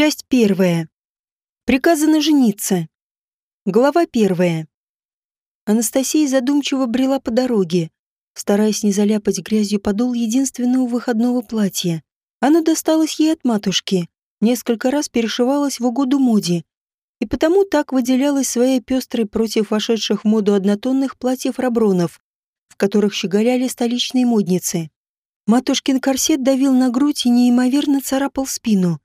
Часть первая. Приказано жениться. Глава первая. Анастасия задумчиво брела по дороге, стараясь не заляпать грязью подол единственного выходного платья. Оно досталось ей от матушки, несколько раз перешивалось в угоду моде, и потому так выделялось своей пестрой против вошедших в моду однотонных платьев рабронов, в которых щеголяли столичные модницы. Матушкин корсет давил на грудь и неимоверно царапал спину.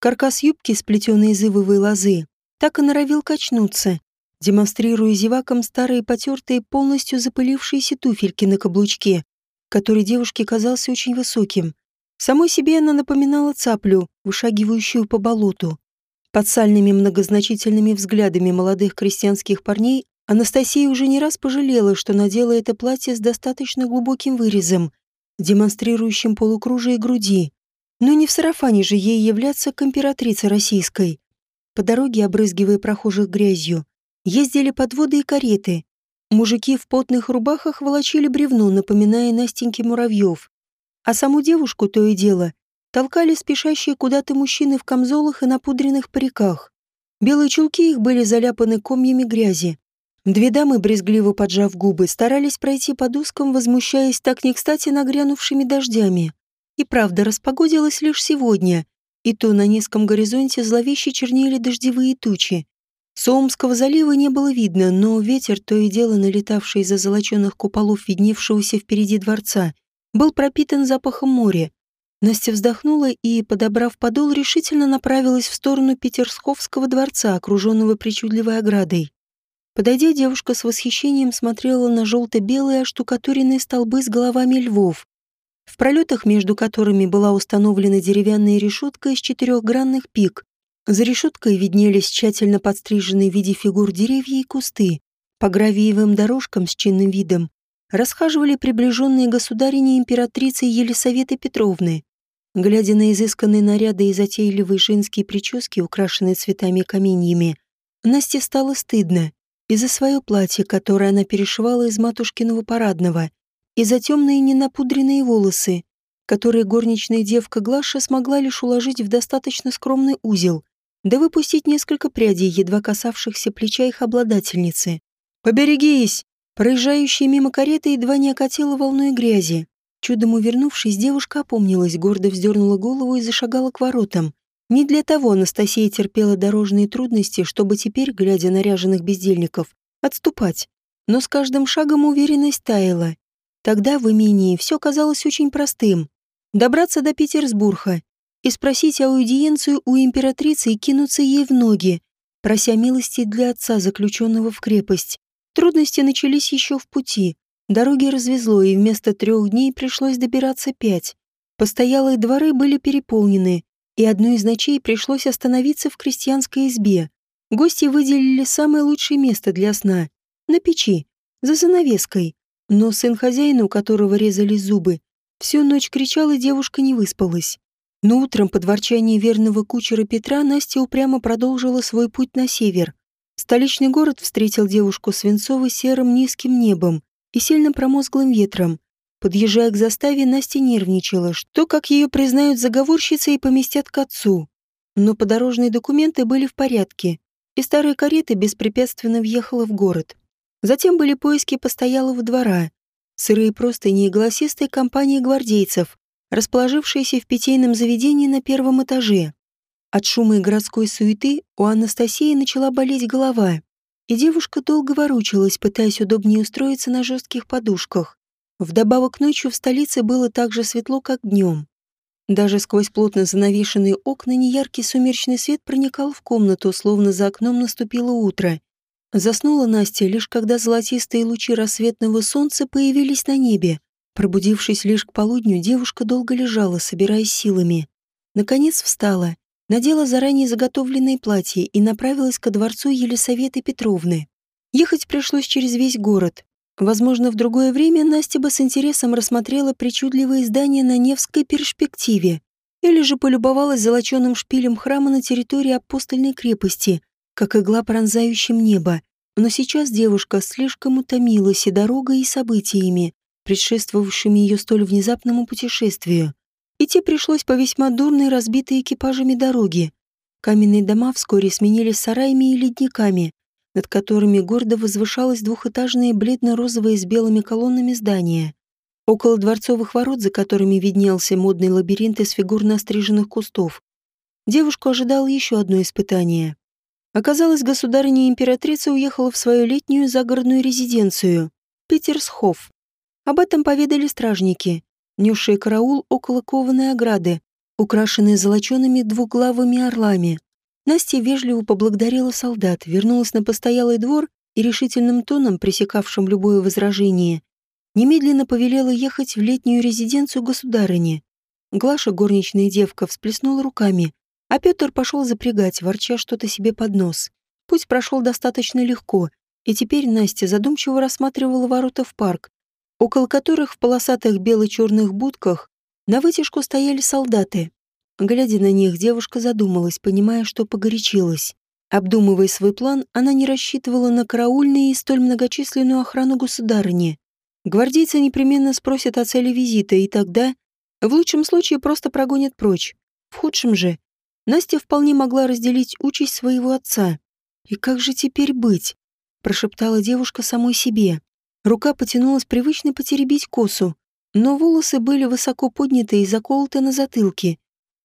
Каркас юбки, сплетенный из ивовой лозы, так и норовил качнуться, демонстрируя зевакам старые потертые, полностью запылившиеся туфельки на каблучке, который девушке казался очень высоким. Самой себе она напоминала цаплю, вышагивающую по болоту. Под сальными многозначительными взглядами молодых крестьянских парней Анастасия уже не раз пожалела, что надела это платье с достаточно глубоким вырезом, демонстрирующим полукружие груди. Но не в сарафане же ей являться к императрице российской. По дороге, обрызгивая прохожих грязью, ездили подводы и кареты. Мужики в потных рубахах волочили бревно, напоминая Настеньке муравьев. А саму девушку, то и дело, толкали спешащие куда-то мужчины в камзолах и напудренных париках. Белые чулки их были заляпаны комьями грязи. Две дамы, брезгливо поджав губы, старались пройти под узком, возмущаясь так не кстати нагрянувшими дождями. И правда, распогодилось лишь сегодня, и то на низком горизонте зловеще чернели дождевые тучи. Соомского залива не было видно, но ветер, то и дело налетавший из-за золоченных куполов видневшегося впереди дворца, был пропитан запахом моря. Настя вздохнула и, подобрав подол, решительно направилась в сторону Петерсковского дворца, окруженного причудливой оградой. Подойдя, девушка с восхищением смотрела на желто-белые оштукатуренные столбы с головами львов, в пролетах между которыми была установлена деревянная решетка из четырехгранных пик, за решеткой виднелись тщательно подстриженные в виде фигур деревья и кусты. По гравиевым дорожкам с чинным видом расхаживали приближенные государине императрицы Елисаветы Петровны. Глядя на изысканные наряды и затейливые женские прически, украшенные цветами и каменьями, Насте стало стыдно и за свое платье, которое она перешивала из матушкиного парадного, и за темные ненапудренные волосы, которые горничная девка Глаша смогла лишь уложить в достаточно скромный узел, да выпустить несколько прядей, едва касавшихся плеча их обладательницы. «Поберегись!» Проезжающая мимо кареты едва не окатила волной грязи. Чудом увернувшись, девушка опомнилась, гордо вздернула голову и зашагала к воротам. Не для того Анастасия терпела дорожные трудности, чтобы теперь, глядя на ряженых бездельников, отступать. Но с каждым шагом уверенность таяла. Тогда в имении все казалось очень простым. Добраться до Петербурга, и спросить аудиенцию у императрицы и кинуться ей в ноги, прося милости для отца, заключенного в крепость. Трудности начались еще в пути. Дороги развезло, и вместо трех дней пришлось добираться пять. Постоялые дворы были переполнены, и одну из ночей пришлось остановиться в крестьянской избе. Гости выделили самое лучшее место для сна — на печи, за занавеской. Но сын хозяина, у которого резали зубы, всю ночь кричал, и девушка не выспалась. Но утром под ворчание верного кучера Петра Настя упрямо продолжила свой путь на север. Столичный город встретил девушку свинцово-серым низким небом и сильно промозглым ветром. Подъезжая к заставе, Настя нервничала, что, как ее признают заговорщицей, и поместят к отцу. Но подорожные документы были в порядке, и старая карета беспрепятственно въехала в город. Затем были поиски постоялого двора, сырые простыни и голосистая компания гвардейцев, расположившаяся в питейном заведении на первом этаже. От шума и городской суеты у Анастасии начала болеть голова, и девушка долго ворочалась, пытаясь удобнее устроиться на жестких подушках. Вдобавок ночью в столице было так же светло, как днем. Даже сквозь плотно занавешенные окна неяркий сумеречный свет проникал в комнату, словно за окном наступило утро. Заснула Настя лишь когда золотистые лучи рассветного солнца появились на небе, Пробудившись лишь к полудню, девушка долго лежала, собираясь силами. Наконец встала, надела заранее заготовленное платье и направилась ко дворцу Елисаветы Петровны. Ехать пришлось через весь город. Возможно, в другое время Настя бы с интересом рассмотрела причудливые здания на Невской перспективе или же полюбовалась золоченым шпилем храма на территории апостольной крепости, как игла пронзающим небо. Но сейчас девушка слишком утомилась и дорогой, и событиями, предшествовавшими ее столь внезапному путешествию. Идти пришлось по весьма дурной разбитой экипажами дороге. Каменные дома вскоре сменились сараями и ледниками, над которыми гордо возвышалось двухэтажное бледно-розовое с белыми колоннами здание. Около дворцовых ворот, за которыми виднелся модный лабиринт из фигурно остриженных кустов, девушку ожидало еще одно испытание. Оказалось, государыня-императрица уехала в свою летнюю загородную резиденцию – Питерсхоф. Об этом поведали стражники, несшие караул около кованой ограды, украшенной золочеными двуглавыми орлами. Настя вежливо поблагодарила солдат, вернулась на постоялый двор и решительным тоном, пресекавшим любое возражение, немедленно повелела ехать в летнюю резиденцию государыни. Глаша, горничная девка, всплеснула руками, а Петр пошел запрягать, ворча что-то себе под нос. Путь прошел достаточно легко, и теперь Настя задумчиво рассматривала ворота в парк, около которых в полосатых бело-черных будках на вытяжку стояли солдаты. Глядя на них, девушка задумалась, понимая, что погорячилась. Обдумывая свой план, она не рассчитывала на караульные и столь многочисленную охрану государыни. Гвардейцы непременно спросят о цели визита, и тогда, в лучшем случае, просто прогонят прочь. В худшем же, Настя вполне могла разделить участь своего отца. «И как же теперь быть?» – прошептала девушка самой себе. Рука потянулась привычно потеребить косу, но волосы были высоко подняты и заколоты на затылке.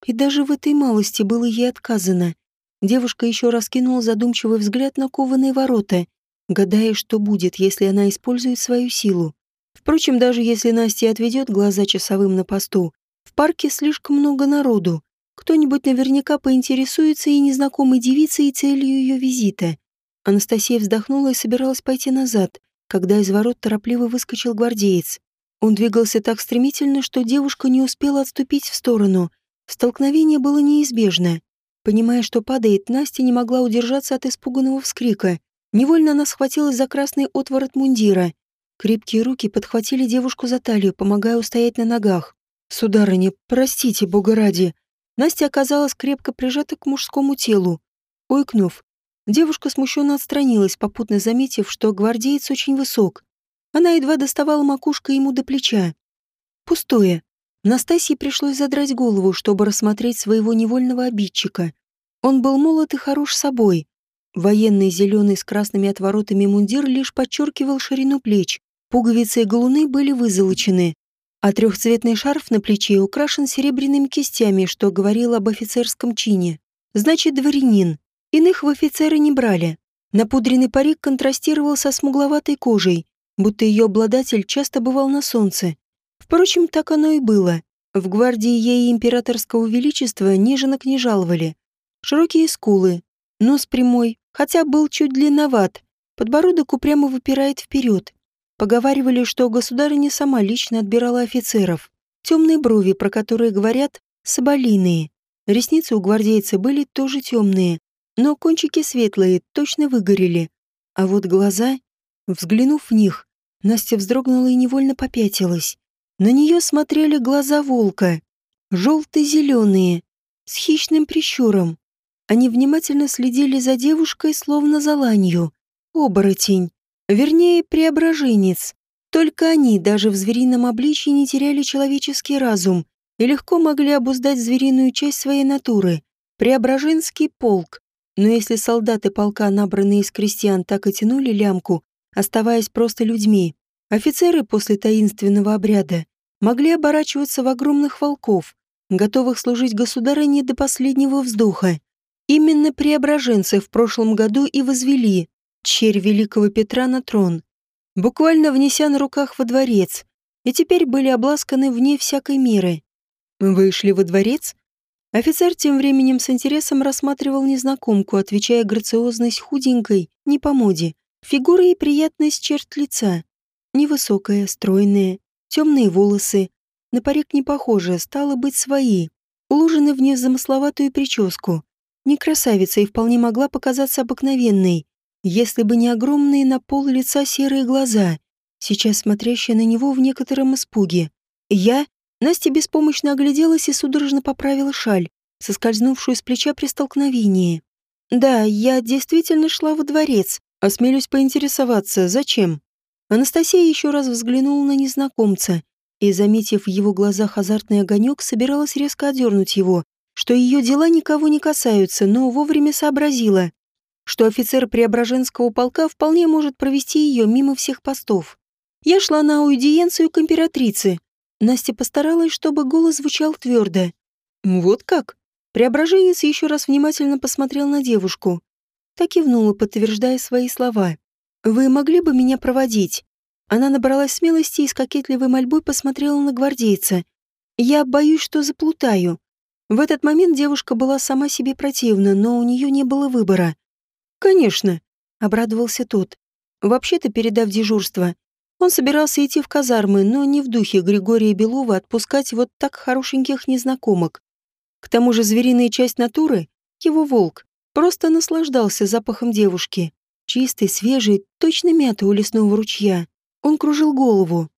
И даже в этой малости было ей отказано. Девушка еще раз кинула задумчивый взгляд на кованые ворота, гадая, что будет, если она использует свою силу. Впрочем, даже если Настя отведет глаза часовым на посту, в парке слишком много народу. Кто-нибудь наверняка поинтересуется и незнакомой девицей, и целью ее визита. Анастасия вздохнула и собиралась пойти назад, когда из ворот торопливо выскочил гвардеец. Он двигался так стремительно, что девушка не успела отступить в сторону. Столкновение было неизбежно. Понимая, что падает, Настя не могла удержаться от испуганного вскрика. Невольно она схватилась за красный отворот мундира. Крепкие руки подхватили девушку за талию, помогая устоять на ногах. «Сударыня, простите, бога ради!» Настя оказалась крепко прижата к мужскому телу. Уйкнув, девушка смущенно отстранилась, попутно заметив, что гвардеец очень высок. Она едва доставала макушкой ему до плеча. Пустое. Настасье пришлось задрать голову, чтобы рассмотреть своего невольного обидчика. Он был молод и хорош собой. Военный зеленый с красными отворотами мундир лишь подчеркивал ширину плеч. Пуговицы и галуны были вызолочены а трехцветный шарф на плече украшен серебряными кистями, что говорило об офицерском чине. Значит, дворянин. Иных в офицеры не брали. Напудренный парик контрастировал со смугловатой кожей, будто ее обладатель часто бывал на солнце. Впрочем, так оно и было. В гвардии ей императорского величества неженок не жаловали. Широкие скулы, нос прямой, хотя был чуть длинноват, подбородок упрямо выпирает вперед, Поговаривали, что государыня сама лично отбирала офицеров. Темные брови, про которые говорят, соболиные. Ресницы у гвардейца были тоже темные, но кончики светлые, точно выгорели. А вот глаза, взглянув в них, Настя вздрогнула и невольно попятилась. На нее смотрели глаза волка, желто-зеленые, с хищным прищуром. Они внимательно следили за девушкой, словно за ланью. Оборотень. Вернее, преображенец. Только они даже в зверином обличье не теряли человеческий разум и легко могли обуздать звериную часть своей натуры. Преображенский полк. Но если солдаты полка, набранные из крестьян, так и тянули лямку, оставаясь просто людьми, офицеры после таинственного обряда могли оборачиваться в огромных волков, готовых служить государыне до последнего вздоха. Именно преображенцы в прошлом году и возвели черь великого Петра на трон, буквально внеся на руках во дворец, и теперь были обласканы вне всякой меры. Вышли во дворец? Офицер тем временем с интересом рассматривал незнакомку, отвечая грациозность худенькой, не по моде, фигурой и приятность черт лица. Невысокая, стройная, темные волосы, на парик не похожа, стало быть свои, уложены в незамысловатую прическу. Не красавица и вполне могла показаться обыкновенной, если бы не огромные на пол лица серые глаза, сейчас смотрящие на него в некотором испуге. Я, Настя беспомощно огляделась и судорожно поправила шаль, соскользнувшую с плеча при столкновении. Да, я действительно шла во дворец, осмелюсь поинтересоваться, зачем. Анастасия еще раз взглянула на незнакомца и, заметив в его глазах азартный огонек, собиралась резко одернуть его, что ее дела никого не касаются, но вовремя сообразила, что офицер Преображенского полка вполне может провести ее мимо всех постов. Я шла на аудиенцию к императрице. Настя постаралась, чтобы голос звучал твердо. «Вот как?» Преображенец еще раз внимательно посмотрел на девушку. Так кивнула, подтверждая свои слова. «Вы могли бы меня проводить?» Она набралась смелости и с кокетливой мольбой посмотрела на гвардейца. «Я боюсь, что заплутаю». В этот момент девушка была сама себе противна, но у нее не было выбора. «Конечно», — обрадовался тот. Вообще-то, передав дежурство, он собирался идти в казармы, но не в духе Григория Белова отпускать вот так хорошеньких незнакомок. К тому же звериная часть натуры, его волк, просто наслаждался запахом девушки. Чистый, свежий, точно мята у лесного ручья. Он кружил голову.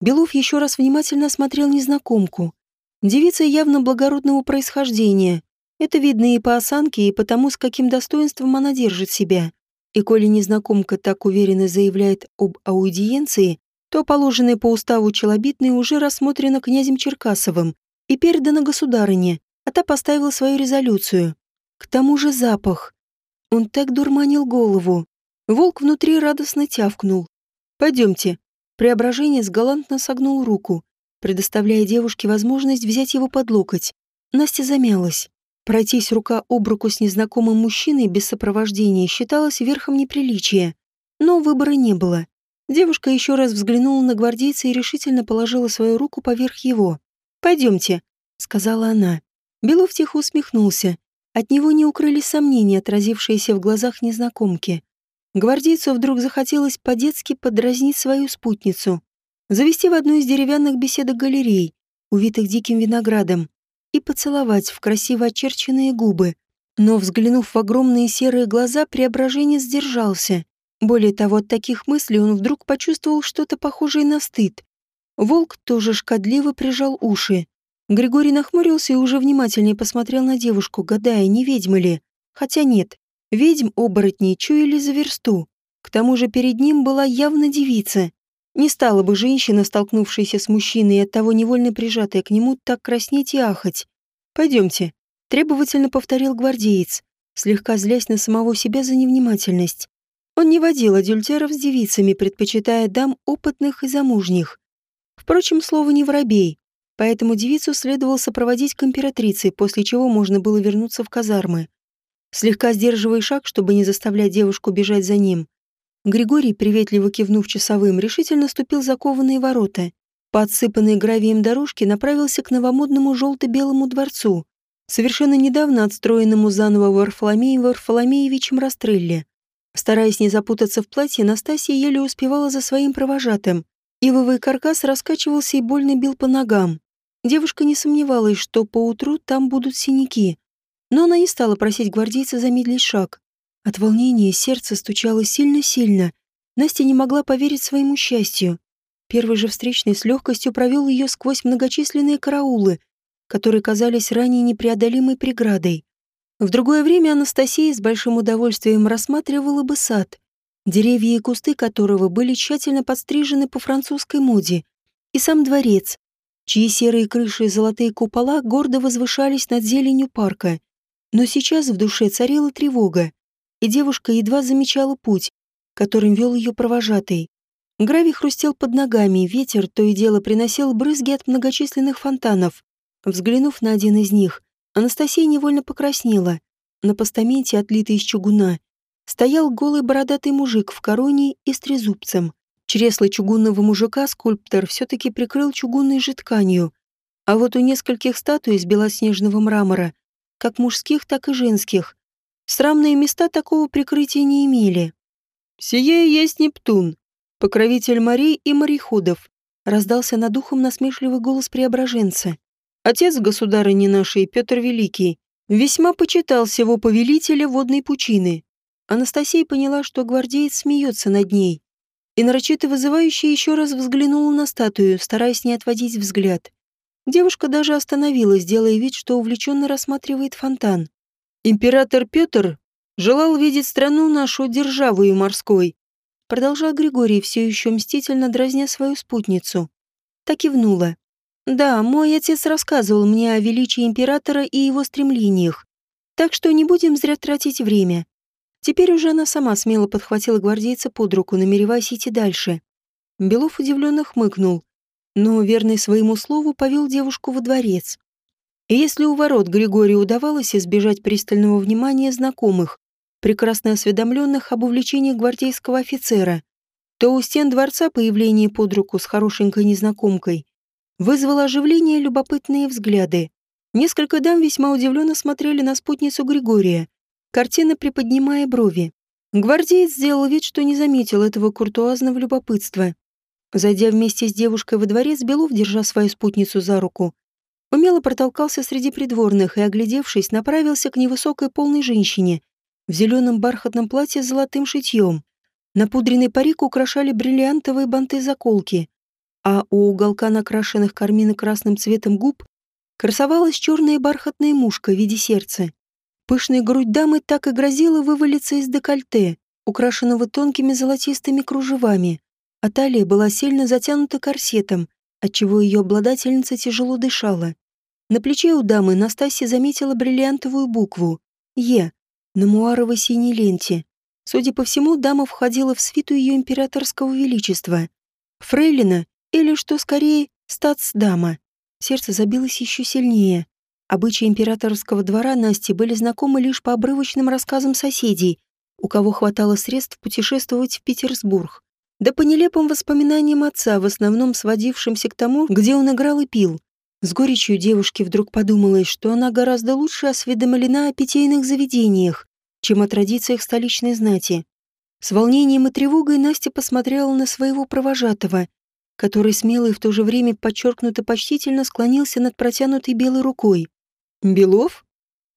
Белов еще раз внимательно осмотрел незнакомку. Девица явно благородного происхождения. Это видно и по осанке, и по тому, с каким достоинством она держит себя. И коли незнакомка так уверенно заявляет об аудиенции, то положенное по уставу челобитное уже рассмотрено князем Черкасовым и передано государыне, а та поставила свою резолюцию. К тому же запах. Он так дурманил голову. Волк внутри радостно тявкнул. «Пойдемте». Преображенец галантно согнул руку, предоставляя девушке возможность взять его под локоть. Настя замялась. Пройтись рука об руку с незнакомым мужчиной без сопровождения считалось верхом неприличия. Но выбора не было. Девушка еще раз взглянула на гвардейца и решительно положила свою руку поверх его. «Пойдемте», — сказала она. Белов тихо усмехнулся. От него не укрылись сомнения, отразившиеся в глазах незнакомки. Гвардейцу вдруг захотелось по-детски подразнить свою спутницу, завести в одну из деревянных беседок галерей, увитых диким виноградом, и поцеловать в красиво очерченные губы. Но, взглянув в огромные серые глаза, преображение сдержался. Более того, от таких мыслей он вдруг почувствовал что-то похожее на стыд. Волк тоже шкодливо прижал уши. Григорий нахмурился и уже внимательнее посмотрел на девушку, гадая, не ведьма ли. Хотя нет, Ведьм оборотней чуяли за версту. К тому же перед ним была явно девица. Не стала бы женщина, столкнувшаяся с мужчиной и оттого невольно прижатая к нему, так краснеть и ахать. «Пойдемте», — требовательно повторил гвардеец, слегка злясь на самого себя за невнимательность. Он не водил адюльтеров с девицами, предпочитая дам опытных и замужних. Впрочем, слово не воробей, поэтому девицу следовало сопроводить к императрице, после чего можно было вернуться в казармы слегка сдерживая шаг, чтобы не заставлять девушку бежать за ним. Григорий, приветливо кивнув часовым, решительно ступил за кованые ворота. По отсыпанной гравием дорожке направился к новомодному желто-белому дворцу, совершенно недавно отстроенному заново Варфоломеем Варфоломеевичем Растрелле. Стараясь не запутаться в платье, Настасья еле успевала за своим провожатым. Ивовый каркас раскачивался и больно бил по ногам. Девушка не сомневалась, что поутру там будут синяки. Но она не стала просить гвардейца замедлить шаг. От волнения сердце стучало сильно-сильно. Настя не могла поверить своему счастью. Первый же встречный с легкостью провел ее сквозь многочисленные караулы, которые казались ранее непреодолимой преградой. В другое время Анастасия с большим удовольствием рассматривала бы сад, деревья и кусты которого были тщательно подстрижены по французской моде, и сам дворец, чьи серые крыши и золотые купола гордо возвышались над зеленью парка. Но сейчас в душе царила тревога, и девушка едва замечала путь, которым вел ее провожатый. Гравий хрустел под ногами, ветер то и дело приносил брызги от многочисленных фонтанов. Взглянув на один из них, Анастасия невольно покраснела. На постаменте, отлитый из чугуна, стоял голый бородатый мужик в короне и с трезубцем. Чресло чугунного мужика скульптор все-таки прикрыл чугунной же тканью, а вот у нескольких статуй из белоснежного мрамора как мужских, так и женских. Срамные места такого прикрытия не имели. «Сие есть Нептун, покровитель морей и мореходов», раздался над ухом насмешливый голос преображенца. Отец государыни нашей, Петр Великий, весьма почитал всего повелителя водной пучины. Анастасия поняла, что гвардеец смеется над ней, и нарочито вызывающе еще раз взглянула на статую, стараясь не отводить взгляд. Девушка даже остановилась, делая вид, что увлеченно рассматривает фонтан. «Император Петр желал видеть страну нашу державою морской», продолжал Григорий, все еще мстительно дразня свою спутницу. Так и внула. Да, мой отец рассказывал мне о величии императора и его стремлениях. Так что не будем зря тратить время. Теперь уже она сама смело подхватила гвардейца под руку, намереваясь идти дальше. Белов удивленно хмыкнул, но, верный своему слову, повел девушку во дворец. И если у ворот Григорию удавалось избежать пристального внимания знакомых, прекрасно осведомленных об увлечении гвардейского офицера, то у стен дворца появление под руку с хорошенькой незнакомкой вызвало оживление любопытные взгляды. Несколько дам весьма удивленно смотрели на спутницу Григория, картина приподнимая брови. Гвардеец сделал вид, что не заметил этого куртуазного любопытства. Зайдя вместе с девушкой во дворец, Белов, держа свою спутницу за руку, умело протолкался среди придворных и, оглядевшись, направился к невысокой полной женщине в зеленом бархатном платье с золотым шитьем. Напудренный парик украшали бриллиантовые банты-заколки, а у уголка накрашенных кармино-красным цветом губ красовалась черная бархатная мушка в виде сердца. Пышная грудь дамы так и грозила вывалиться из декольте, украшенного тонкими золотистыми кружевами, а талия была сильно затянута корсетом, отчего ее обладательница тяжело дышала. На плече у дамы Настасья заметила бриллиантовую букву «Е» на муаровой синей ленте. Судя по всему, дама входила в свиту ее императорского величества. Фрейлина, или, что скорее, статс-дама. Сердце забилось еще сильнее. Обычаи императорского двора Насти были знакомы лишь по обрывочным рассказам соседей, у кого хватало средств путешествовать в Петербург. Да по нелепым воспоминаниям отца, в основном сводившимся к тому, где он играл и пил. С горечью девушке вдруг подумалось, что она гораздо лучше осведомлена о питейных заведениях, чем о традициях столичной знати. С волнением и тревогой Настя посмотрела на своего провожатого, который смело и в то же время подчеркнуто почтительно склонился над протянутой белой рукой. «Белов?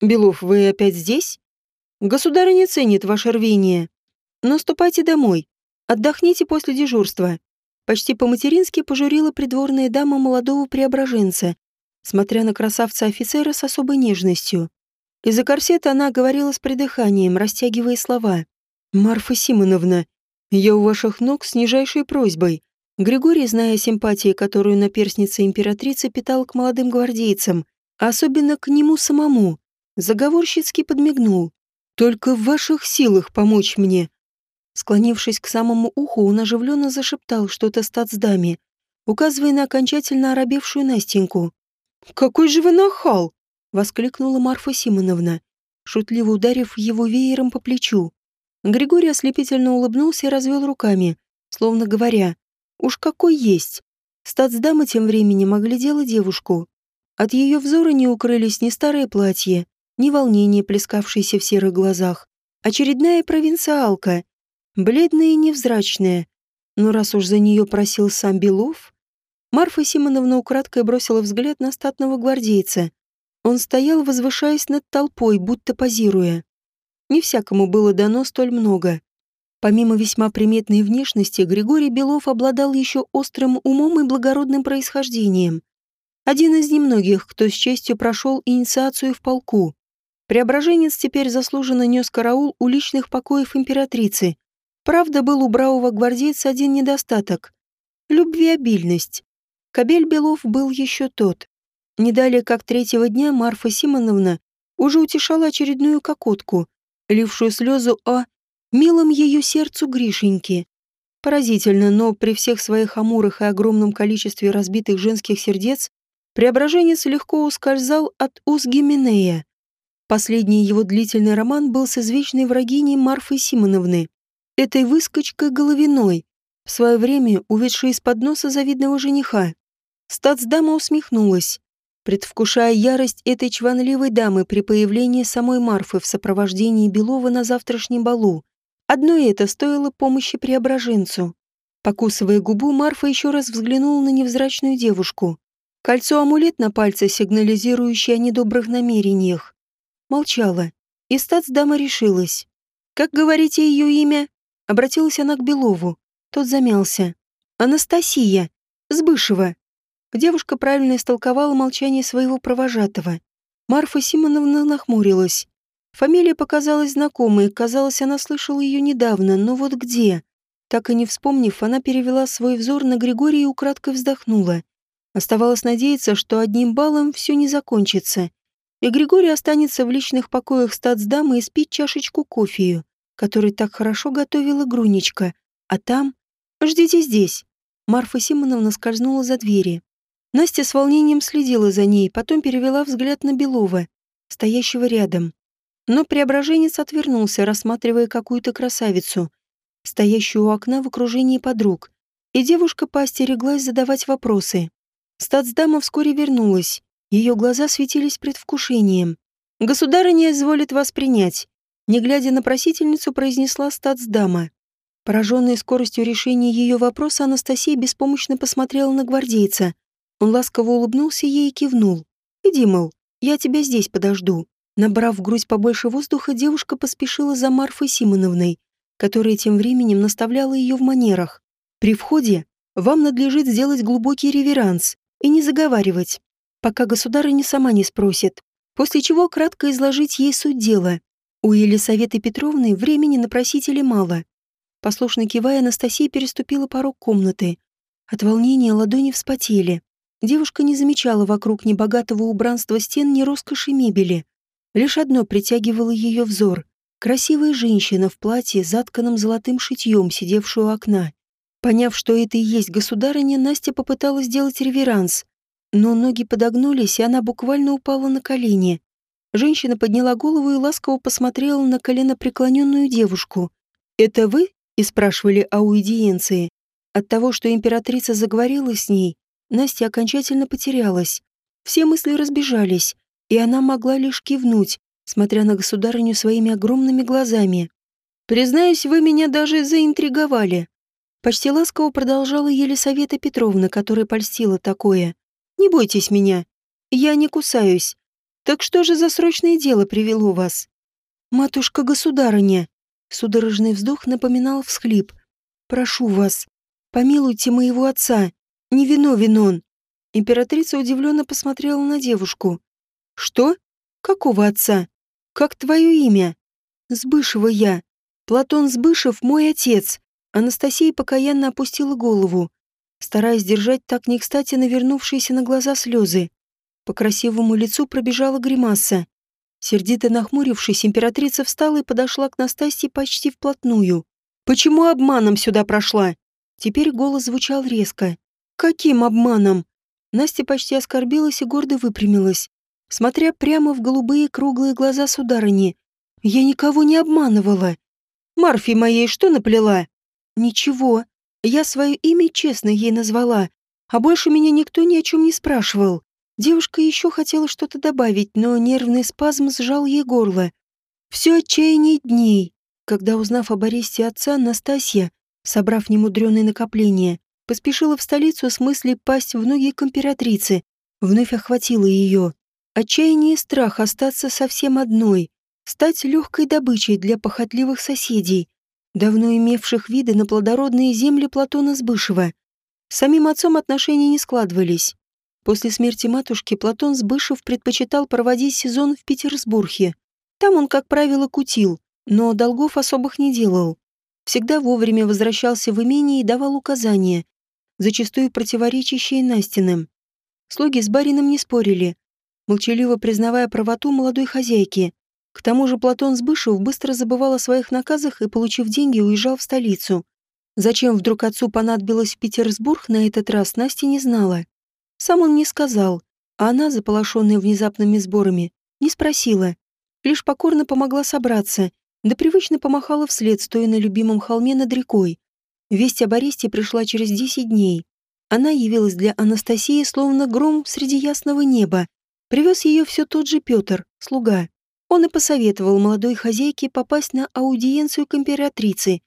Белов, вы опять здесь? Государь не ценит ваше рвение. Но ступайте домой. Отдохните после дежурства. Почти по-матерински пожурила придворная дама молодого преображенца, смотря на красавца-офицера с особой нежностью. Из-за корсета она говорила с придыханием, растягивая слова. «Марфа Симоновна, я у ваших ног с нижайшей просьбой». Григорий, зная симпатии, которую наперстница императрицы питала к молодым гвардейцам, особенно к нему самому, заговорщицки подмигнул. «Только в ваших силах помочь мне. Склонившись к самому уху, он оживленно зашептал что-то статсдаме, указывая на окончательно оробевшую Настеньку. «Какой же вы нахал!» — воскликнула Марфа Симоновна, шутливо ударив его веером по плечу. Григорий ослепительно улыбнулся и развел руками, словно говоря, «Уж какой есть!» Статсдама тем временем оглядела девушку. От ее взора не укрылись ни старое платье, ни волнение, плескавшееся в серых глазах. Очередная провинциалка, бледная и невзрачная. Но раз уж за нее просил сам Белов... Марфа Симоновна украдкой бросила взгляд на статного гвардейца. Он стоял, возвышаясь над толпой, будто позируя. Не всякому было дано столь много. Помимо весьма приметной внешности, Григорий Белов обладал еще острым умом и благородным происхождением. Один из немногих, кто с честью прошел инициацию в полку. Преображенец теперь заслуженно нес караул у личных покоев императрицы, Правда, был у бравого гвардейца один недостаток — любвеобильность. Кабель Белов был еще тот. Не далее, как третьего дня, Марфа Симоновна уже утешала очередную кокотку, лившую слезу о милом ее сердцу Гришеньке. Поразительно, но при всех своих амурах и огромном количестве разбитых женских сердец преображенец легко ускользал от уз Гименея. Последний его длительный роман был с извечной врагиней Марфой Симоновны этой выскочкой головиной, в свое время уведшей из-под носа завидного жениха. Стацдама усмехнулась, предвкушая ярость этой чванливой дамы при появлении самой Марфы в сопровождении Белова на завтрашнем балу. Одно это стоило помощи преображенцу. Покусывая губу, Марфа еще раз взглянула на невзрачную девушку. Кольцо-амулет на пальце, сигнализирующее о недобрых намерениях. Молчала. И стацдама решилась. «Как говорите ее имя?» Обратилась она к Белову. Тот замялся. «Анастасия! Сбышева!» Девушка правильно истолковала молчание своего провожатого. Марфа Симоновна нахмурилась. Фамилия показалась знакомой, казалось, она слышала ее недавно, но вот где? Так и не вспомнив, она перевела свой взор на Григория и украдкой вздохнула. Оставалось надеяться, что одним баллом все не закончится, и Григорий останется в личных покоях статсдамы и спит чашечку кофею, который так хорошо готовила Грунечка, а там... «Ждите здесь!» Марфа Симоновна скользнула за двери. Настя с волнением следила за ней, потом перевела взгляд на Белова, стоящего рядом. Но преображенец отвернулся, рассматривая какую-то красавицу, стоящую у окна в окружении подруг, и девушка поостереглась задавать вопросы. Статсдама вскоре вернулась, ее глаза светились предвкушением. «Государыня изволит вас принять», не глядя на просительницу, произнесла статсдама. Пораженная скоростью решения ее вопроса, Анастасия беспомощно посмотрела на гвардейца. Он ласково улыбнулся ей и кивнул. «Иди, мол, я тебя здесь подожду». Набрав в грудь побольше воздуха, девушка поспешила за Марфой Симоновной, которая тем временем наставляла ее в манерах. При входе вам надлежит сделать глубокий реверанс и не заговаривать, пока государыня сама не спросит, после чего кратко изложить ей суть дела. У Елисаветы Петровны времени на просителей мало. Послушно кивая, Анастасия переступила порог комнаты. От волнения ладони вспотели. Девушка не замечала вокруг ни богатого убранства стен, ни роскоши мебели. Лишь одно притягивало ее взор. Красивая женщина в платье, затканном золотым шитьем, сидевшая у окна. Поняв, что это и есть государыня, Настя попыталась сделать реверанс. Но ноги подогнулись, и она буквально упала на колени. Женщина подняла голову и ласково посмотрела на коленопреклоненную девушку. «Это вы?» и спрашивали о. От того, что императрица заговорила с ней, Настя окончательно потерялась. Все мысли разбежались, и она могла лишь кивнуть, смотря на государыню своими огромными глазами. «Признаюсь, вы меня даже заинтриговали». Почти ласково продолжала Елисавета Петровна, которая польстила такое. «Не бойтесь меня. Я не кусаюсь. Так что же за срочное дело привело вас?» «Матушка-государыня», Судорожный вздох напоминал всхлип. «Прошу вас, помилуйте моего отца. Не виновен он». Императрица удивленно посмотрела на девушку. «Что? Какого отца? Как твое имя?» «Сбышева я. Платон Сбышев мой отец». Анастасия покаянно опустила голову, стараясь держать так не кстати навернувшиеся на глаза слезы. По красивому лицу пробежала гримаса. Сердито нахмурившись, императрица встала и подошла к Настасье почти вплотную. «Почему обманом сюда прошла?» Теперь голос звучал резко. «Каким обманом?» Настя почти оскорбилась и гордо выпрямилась, смотря прямо в голубые круглые глаза сударыни. «Я никого не обманывала. Марфи моей что наплела?» «Ничего. Я свое имя честно ей назвала, а больше меня никто ни о чем не спрашивал. Девушка еще хотела что-то добавить, но нервный спазм сжал ей горло. Все отчаяние дней, когда, узнав об аресте отца, Настасья, собрав немудреные накопления, поспешила в столицу с мыслью пасть в ноги к императрице, вновь охватила ее. Отчаяние и страх остаться совсем одной, стать легкой добычей для похотливых соседей, давно имевших виды на плодородные земли Платона Сбышева. С самим отцом отношения не складывались. После смерти матушки Платон Сбышев предпочитал проводить сезон в Петербурге. Там он, как правило, кутил, но долгов особых не делал. Всегда вовремя возвращался в имение и давал указания, зачастую противоречащие Настиным. Слуги с барином не спорили, молчаливо признавая правоту молодой хозяйки. К тому же Платон Сбышев быстро забывал о своих наказах и, получив деньги, уезжал в столицу. Зачем вдруг отцу понадобилось в Петербург на этот раз, Настя не знала. Сам он не сказал, а она, заполошенная внезапными сборами, не спросила. Лишь покорно помогла собраться, да привычно помахала вслед, стоя на любимом холме над рекой. Весть об аресте пришла через десять дней. Она явилась для Анастасии словно гром среди ясного неба. Привез ее все тот же Петр, слуга. Он и посоветовал молодой хозяйке попасть на аудиенцию к императрице.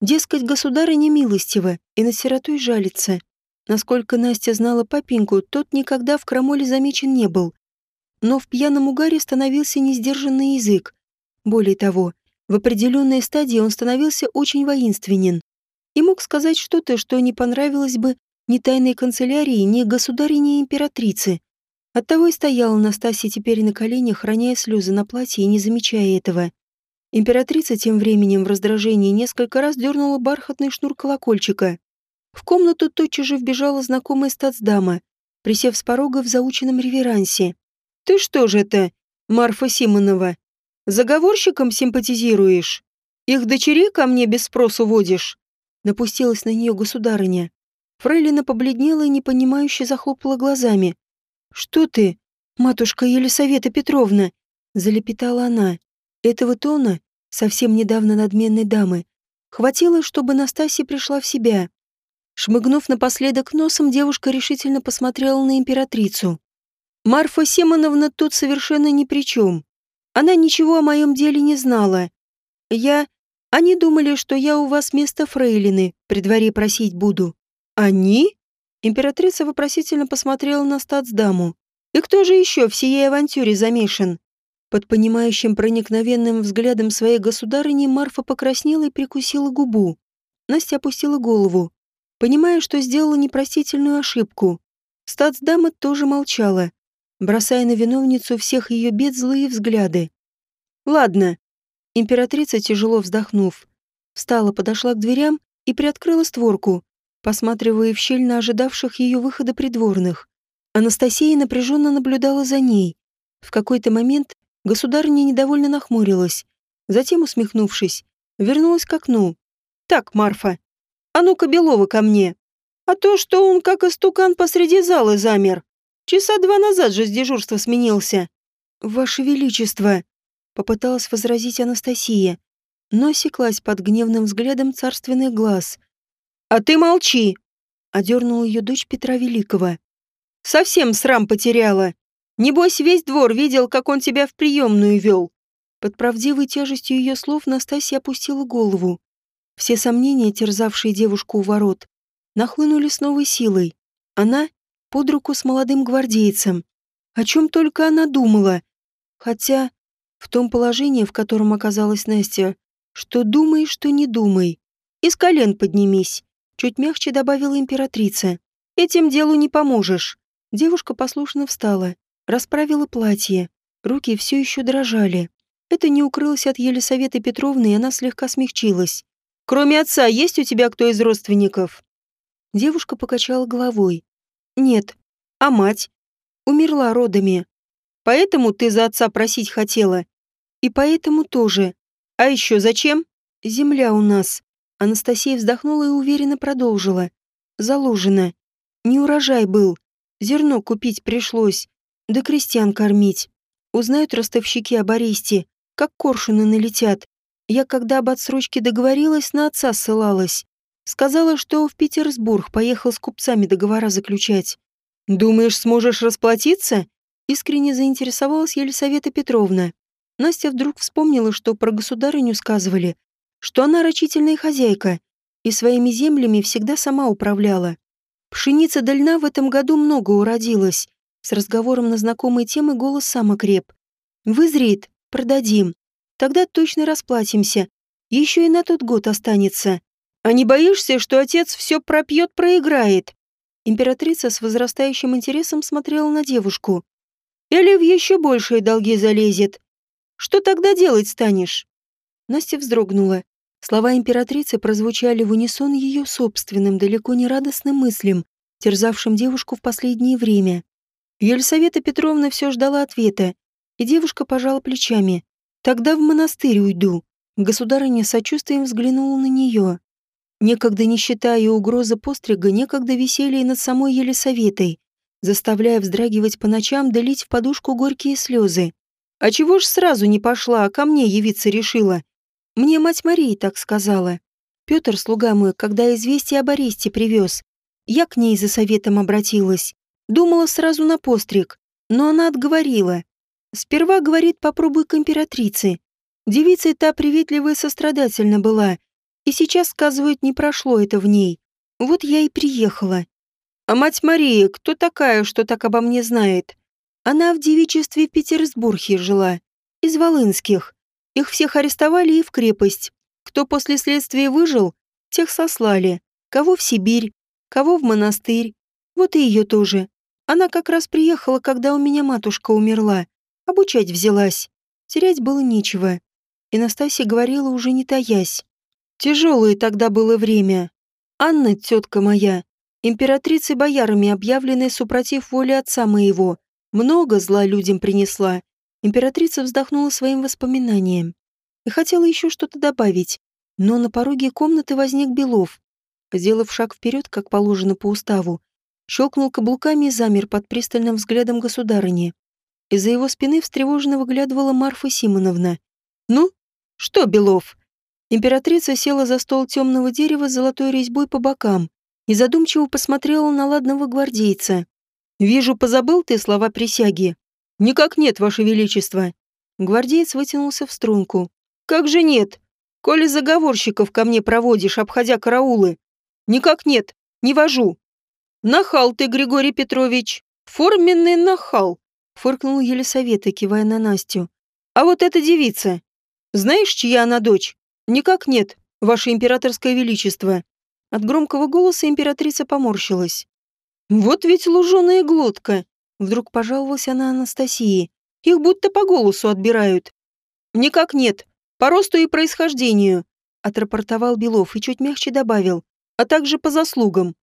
Дескать, государыня милостива и на сиротой жалится. Насколько Настя знала папеньку, тот никогда в крамоле замечен не был. Но в пьяном угаре становился несдержанный язык. Более того, в определенной стадии он становился очень воинственен и мог сказать что-то, что не понравилось бы ни тайной канцелярии, ни государине императрицы. Оттого и стояла Настасья теперь на коленях, роняя слезы на платье и не замечая этого. Императрица тем временем в раздражении несколько раз дернула бархатный шнур колокольчика. В комнату тотчас же вбежала знакомая стацдама. присев с порога в заученном реверансе. «Ты что же это, Марфа Симонова, заговорщикам симпатизируешь? Их дочерей ко мне без спросу водишь?» Напустилась на нее государыня. Фрейлина побледнела и непонимающе захлопала глазами. «Что ты, матушка Елисавета Петровна?» — залепетала она. Этого тона, совсем недавно надменной дамы, хватило, чтобы Настасья пришла в себя. Шмыгнув напоследок носом, девушка решительно посмотрела на императрицу. «Марфа Симоновна тут совершенно ни при чем. Она ничего о моем деле не знала. Я... Они думали, что я у вас место фрейлины при дворе просить буду. Они?» Императрица вопросительно посмотрела на статсдаму. «И кто же еще в сей авантюре замешан?» Под понимающим проникновенным взглядом своей государыни Марфа покраснела и прикусила губу. Настя опустила голову, понимая, что сделала непростительную ошибку. Статсдама тоже молчала, бросая на виновницу всех ее бед злые взгляды. «Ладно». Императрица, тяжело вздохнув, встала, подошла к дверям и приоткрыла створку, посматривая в щель на ожидавших ее выхода придворных. Анастасия напряженно наблюдала за ней. В какой-то момент государыня недовольно нахмурилась, затем, усмехнувшись, вернулась к окну. «Так, Марфа, а ну-ка, Белова, ко мне. А то, что он как истукан посреди зала замер. Часа два назад же с дежурства сменился. Ваше Величество, попыталась возразить Анастасия, но осеклась под гневным взглядом царственных глаз. А ты молчи, одернула ее дочь Петра Великого. Совсем срам потеряла. Небось, весь двор видел, как он тебя в приемную вел. Под правдивой тяжестью ее слов Настасья опустила голову. Все сомнения, терзавшие девушку у ворот, нахлынули с новой силой. Она под руку с молодым гвардейцем. О чем только она думала. Хотя в том положении, в котором оказалась Настя, что думай, что не думай. Из колен поднимись. Чуть мягче добавила императрица. Этим делу не поможешь. Девушка послушно встала, расправила платье. Руки все еще дрожали. Это не укрылось от Елисаветы Петровны, и она слегка смягчилась. Кроме отца, есть у тебя кто из родственников?» Девушка покачала головой. «Нет. А мать? Умерла родами. Поэтому ты за отца просить хотела? И поэтому тоже. А еще зачем? Земля у нас». Анастасия вздохнула и уверенно продолжила. «Заложена. Не урожай был. Зерно купить пришлось. Да крестьян кормить. Узнают ростовщики об аресте, как коршуны налетят. Я, когда об отсрочке договорилась, на отца ссылалась. Сказала, что в Петербург поехал с купцами договора заключать. «Думаешь, сможешь расплатиться?» Искренне заинтересовалась Елисавета Петровна. Настя вдруг вспомнила, что про государыню сказывали, что она рачительная хозяйка и своими землями всегда сама управляла. Пшеница дальна в этом году много уродилась. С разговором на знакомые темы голос сам окреп. «Вызреет, продадим. Тогда точно расплатимся. Еще и на тот год останется. А не боишься, что отец все пропьет, проиграет?» Императрица с возрастающим интересом смотрела на девушку. «Или в еще большие долги залезет. Что тогда делать станешь?» Настя вздрогнула. Слова императрицы прозвучали в унисон ее собственным, далеко не радостным мыслям, терзавшим девушку в последнее время. Елисавета Петровна все ждала ответа, и девушка пожала плечами. Тогда в монастырь уйду. Государыня сочувствием взглянула на нее. Некогда не считая угрозы пострига, некогда веселье над самой Елисаветой, заставляя вздрагивать по ночам, долить в подушку горькие слезы. А чего ж сразу не пошла, а ко мне явиться решила? Мне мать Марии так сказала. Петр, слуга мой, когда известие об аресте привез, я к ней за советом обратилась. Думала сразу на постриг, но она отговорила. Сперва, говорит, попробуй к императрице. Девица та приветливая и сострадательна была. И сейчас, сказывают, не прошло это в ней. Вот я и приехала. А мать Мария, кто такая, что так обо мне знает? Она в девичестве в Петербурге жила. Из Волынских. Их всех арестовали и в крепость. Кто после следствия выжил, тех сослали. Кого в Сибирь, кого в монастырь. Вот и ее тоже. Она как раз приехала, когда у меня матушка умерла. Обучать взялась. Терять было нечего. И Настасья говорила уже не таясь. Тяжелое тогда было время. Анна, тетка моя, императрицей боярами, объявленной супротив воли отца моего. Много зла людям принесла. Императрица вздохнула своим воспоминанием и хотела еще что-то добавить, но на пороге комнаты возник Белов. Сделав шаг вперед, как положено по уставу, щелкнул каблуками и замер под пристальным взглядом государыни. Из-за его спины встревоженно выглядывала Марфа Симоновна. «Ну, что, Белов?» Императрица села за стол темного дерева с золотой резьбой по бокам и задумчиво посмотрела на ладного гвардейца. «Вижу, позабыл ты слова присяги». «Никак нет, Ваше Величество». Гвардеец вытянулся в струнку. «Как же нет? Коли заговорщиков ко мне проводишь, обходя караулы». «Никак нет, не вожу». «Нахал ты, Григорий Петрович, форменный нахал», фыркнул Елисавета, кивая на Настю. «А вот эта девица. Знаешь, чья она дочь?» «Никак нет, Ваше Императорское Величество». От громкого голоса императрица поморщилась. «Вот ведь луженая глотка!» Вдруг пожаловалась она Анастасии. «Их будто по голосу отбирают». «Никак нет, по росту и происхождению», отрапортовал Белов и чуть мягче добавил, а также по заслугам.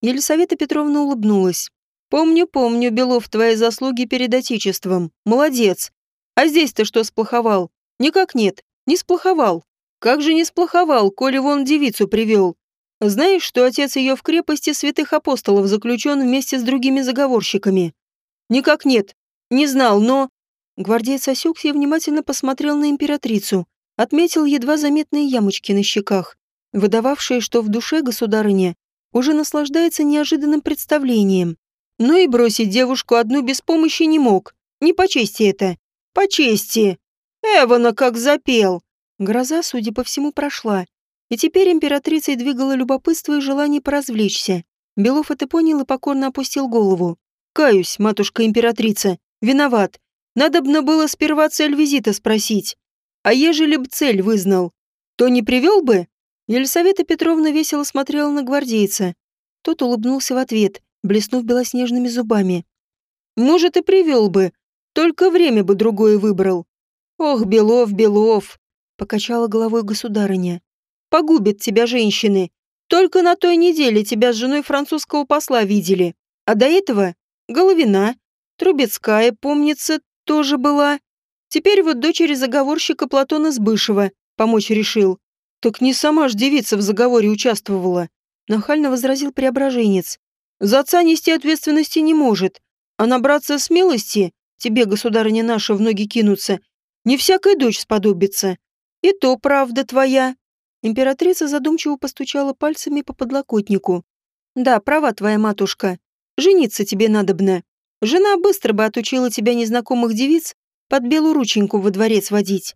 Елисавета Петровна улыбнулась. «Помню, помню, Белов, твои заслуги перед Отечеством. Молодец. А здесь-то что сплоховал? Никак нет, не сплоховал. Как же не сплоховал, коли вон девицу привел. Знаешь, что отец ее в крепости святых апостолов заключен вместе с другими заговорщиками? Никак нет. Не знал, но... Гвардеец осекся и внимательно посмотрел на императрицу. Отметил едва заметные ямочки на щеках, выдававшие, что в душе государыня уже наслаждается неожиданным представлением. Но и бросить девушку одну без помощи не мог. Не по чести это. По чести. Эвана как запел. Гроза, судя по всему, прошла. И теперь императрицей двигало любопытство и желание поразвлечься. Белов это понял и покорно опустил голову. «Каюсь, матушка-императрица. Виноват. Надобно было сперва цель визита спросить. А ежели б цель вызнал, то не привел бы?» Елисавета Петровна весело смотрела на гвардейца. Тот улыбнулся в ответ, блеснув белоснежными зубами. «Может, и привел бы, только время бы другое выбрал. Ох, Белов, Белов!» — покачала головой государыня. «Погубят тебя женщины. Только на той неделе тебя с женой французского посла видели. А до этого Головина, Трубецкая, помнится, тоже была. Теперь вот дочери заговорщика Платона Сбышева помочь решил. Так не сама ж девица в заговоре участвовала. Нахально возразил преображенец. За отца нести ответственности не может. А набраться смелости, тебе, государыня наша, в ноги кинуться, не всякая дочь сподобится. И то правда твоя. Императрица задумчиво постучала пальцами по подлокотнику. Да, права твоя матушка. Жениться тебе надобно. Жена быстро бы отучила тебя незнакомых девиц под белую рученьку во дворец водить.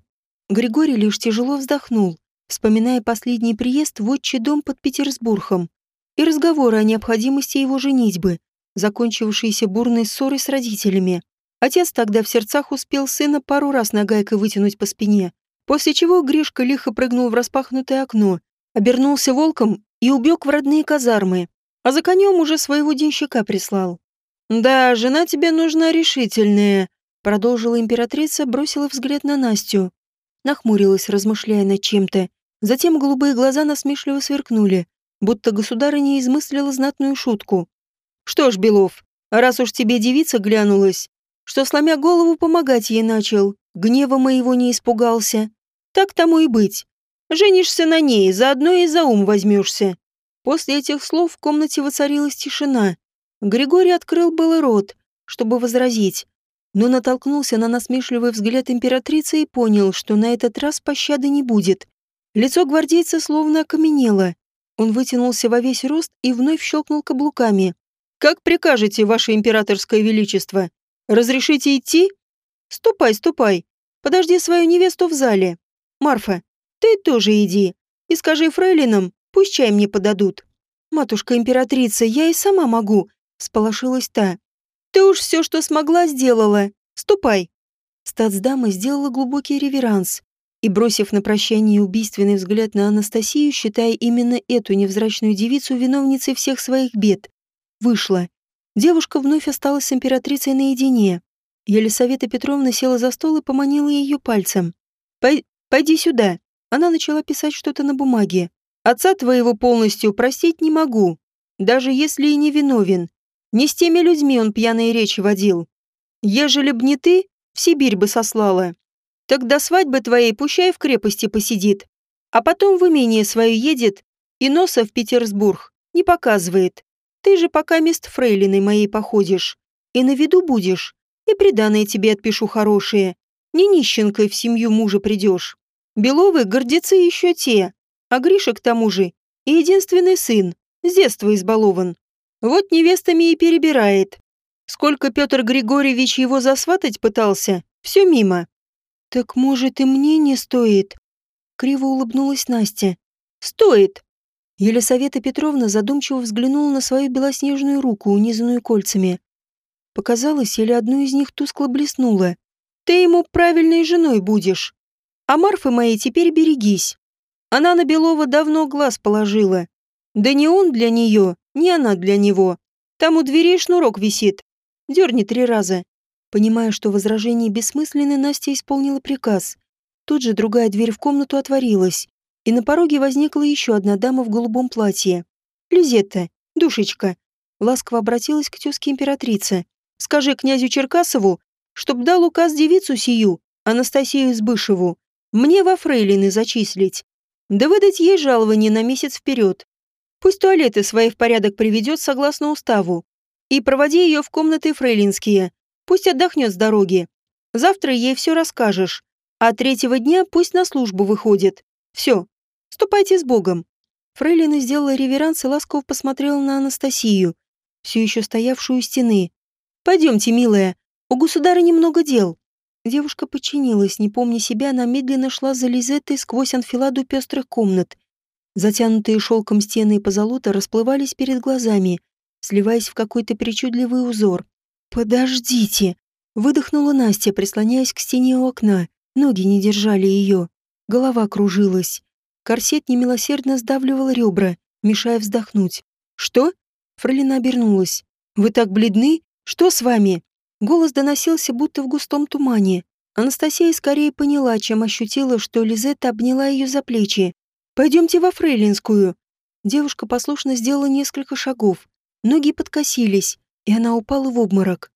Григорий лишь тяжело вздохнул, вспоминая последний приезд в отчий дом под Петербургом и разговоры о необходимости его женитьбы, закончившиеся бурной ссорой с родителями. Отец тогда в сердцах успел сына пару раз нагайкой вытянуть по спине, после чего Гришка лихо прыгнул в распахнутое окно, обернулся волком и убег в родные казармы, а за конем уже своего денщика прислал. «Да, жена тебе нужна решительная», — продолжила императрица, бросила взгляд на Настю. Нахмурилась, размышляя над чем-то. Затем голубые глаза насмешливо сверкнули, будто государыня измыслила знатную шутку. «Что ж, Белов, раз уж тебе девица глянулась, что, сломя голову, помогать ей начал, гнева моего не испугался, так тому и быть. Женишься на ней, заодно и за ум возьмешься. После этих слов в комнате воцарилась тишина. Григорий открыл было рот, чтобы возразить, но натолкнулся на насмешливый взгляд императрицы и понял, что на этот раз пощады не будет. Лицо гвардейца словно окаменело. Он вытянулся во весь рост и вновь щелкнул каблуками. «Как прикажете, ваше императорское величество? Разрешите идти?» «Ступай, ступай. Подожди свою невесту в зале. Марфа, ты тоже иди. И скажи фрейлинам, Пусть чай мне подадут. Матушка-императрица, я и сама могу, сполошилась та. Ты уж все, что смогла, сделала. Ступай. Стацдама сделала глубокий реверанс и, бросив на прощание убийственный взгляд на Анастасию, считая именно эту невзрачную девицу виновницей всех своих бед, вышла. Девушка вновь осталась с императрицей наедине. Елисавета Петровна села за стол и поманила ее пальцем. «Пой «Пойди сюда». Она начала писать что-то на бумаге. Отца твоего полностью простить не могу. даже если и не виновен. Не с теми людьми он пьяные речи водил. Ежели б не ты, в Сибирь бы сослала. Так до свадьбы твоей пущай в крепости посидит, а потом в имение свое едет и носа в Петербург не показывает. Ты же пока мест фрейлиной моей походишь, и на виду будешь, и приданное тебе отпишу хорошее. Не нищенкой в семью мужа придешь. Беловы гордецы еще те, а Гриша к тому же и единственный сын, с детства избалован. Вот невестами и перебирает. Сколько Петр Григорьевич его засватать пытался, все мимо. Так может и мне не стоит? Криво улыбнулась Настя. Стоит. Елисавета Петровна задумчиво взглянула на свою белоснежную руку, унизанную кольцами. Показалось, или одну из них тускло блеснула. Ты ему правильной женой будешь. А Марфы моей теперь берегись. Она на Белова давно глаз положила. Да не он для нее, не она для него. Там у дверей шнурок висит. Дерни три раза. Понимая, что возражение бессмысленны, Настя исполнила приказ. Тут же другая дверь в комнату отворилась, и на пороге возникла еще одна дама в голубом платье. «Лизетта, душечка», ласково обратилась к тезке императрице. «Скажи князю Черкасову, чтоб дал указ девицу сию, Анастасию Избышеву, мне во фрейлины зачислить. Да выдать ей жалование на месяц вперед. Пусть туалеты свои в порядок приведет согласно уставу. И проводи ее в комнаты фрейлинские. Пусть отдохнет с дороги. Завтра ей все расскажешь. А третьего дня пусть на службу выходит. Все, Ступайте с Богом. Фрейлина сделала реверанс и ласково посмотрела на Анастасию, все еще стоявшую у стены. «Пойдемте, милая, у государа немного дел». Девушка подчинилась, не помня себя, она медленно шла за Лизеттой сквозь анфиладу пестрых комнат. Затянутые шелком стены и позолота расплывались перед глазами, сливаясь в какой-то причудливый узор. «Подождите!» — выдохнула Настя, прислоняясь к стене у окна. Ноги не держали ее. Голова кружилась. Корсет немилосердно сдавливал ребра, мешая вздохнуть. «Что?» Фролина обернулась. «Вы так бледны? Что с вами?» Голос доносился будто в густом тумане. Анастасия скорее поняла, чем ощутила, что Лизетта обняла ее за плечи. «Пойдемте во Фрейлинскую». Девушка послушно сделала несколько шагов. Ноги подкосились, и она упала в обморок.